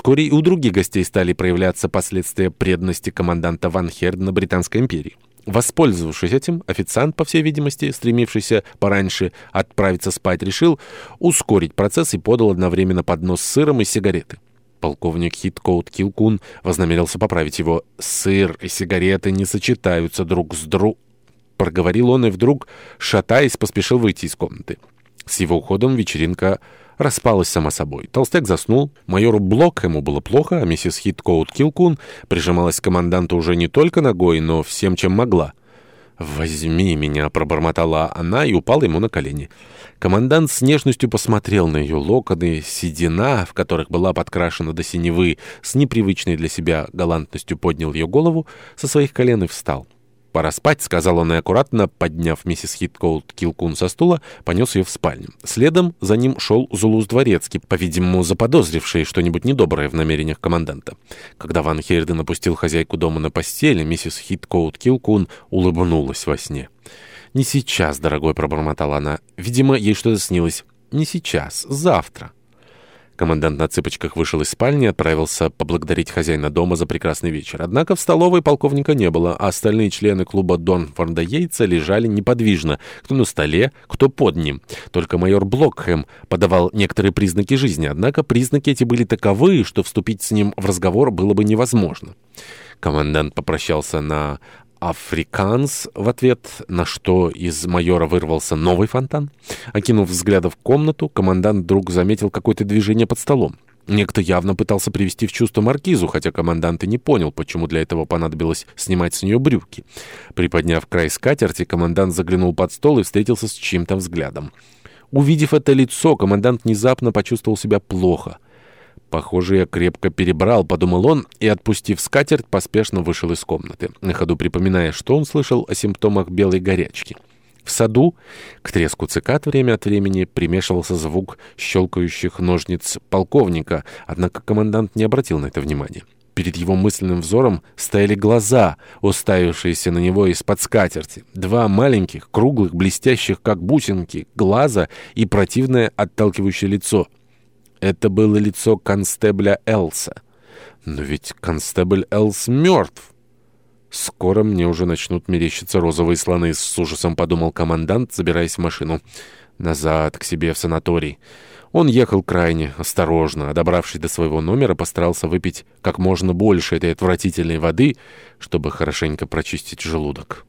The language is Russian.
Вскоре и у других гостей стали проявляться последствия преданности команданта Ван Хердена Британской империи. Воспользовавшись этим, официант, по всей видимости, стремившийся пораньше отправиться спать, решил ускорить процесс и подал одновременно поднос с сыром и сигареты. Полковник Хиткоут Килкун вознамерился поправить его. «Сыр и сигареты не сочетаются друг с другом. Проговорил он и вдруг, шатаясь, поспешил выйти из комнаты. С его уходом вечеринка распалась сама собой. Толстяк заснул, майору Блок ему было плохо, а миссис Хиткоут Килкун прижималась к команданту уже не только ногой, но всем, чем могла. «Возьми меня», — пробормотала она и упала ему на колени. Командант с нежностью посмотрел на ее локоны, седина, в которых была подкрашена до синевы, с непривычной для себя галантностью поднял ее голову со своих колен и встал пора спать», — сказал он и аккуратно, подняв миссис Хиткоут Килкун со стула, понес ее в спальню. Следом за ним шел Зулус Дворецкий, по-видимому, заподозривший что-нибудь недоброе в намерениях команданта. Когда Ван Хейрден опустил хозяйку дома на постели, миссис Хиткоут Килкун улыбнулась во сне. «Не сейчас, дорогой», — пробормотала она. «Видимо, ей что-то снилось. Не сейчас, завтра». Командант на цыпочках вышел из спальни и отправился поблагодарить хозяина дома за прекрасный вечер. Однако в столовой полковника не было, а остальные члены клуба Дон Форндоейца лежали неподвижно, кто на столе, кто под ним. Только майор Блокхэм подавал некоторые признаки жизни, однако признаки эти были таковы, что вступить с ним в разговор было бы невозможно. Командант попрощался на африканс в ответ, на что из майора вырвался новый фонтан. Окинув взглядом в комнату, командант вдруг заметил какое-то движение под столом. Некто явно пытался привести в чувство маркизу, хотя командант и не понял, почему для этого понадобилось снимать с нее брюки. Приподняв край скатерти, командант заглянул под стол и встретился с чьим-то взглядом. Увидев это лицо, командант внезапно почувствовал себя плохо — «Похоже, я крепко перебрал», — подумал он, и, отпустив скатерть, поспешно вышел из комнаты, на ходу припоминая, что он слышал о симптомах белой горячки. В саду к треску цикад время от времени примешивался звук щелкающих ножниц полковника, однако командант не обратил на это внимания. Перед его мысленным взором стояли глаза, уставившиеся на него из-под скатерти. Два маленьких, круглых, блестящих, как бусинки, глаза и противное отталкивающее лицо — это было лицо констебля Элса. Но ведь констебль Элс мертв. «Скоро мне уже начнут мерещиться розовые слоны», — с ужасом подумал командант, забираясь в машину. «Назад, к себе в санаторий». Он ехал крайне осторожно, а добравшись до своего номера, постарался выпить как можно больше этой отвратительной воды, чтобы хорошенько прочистить желудок.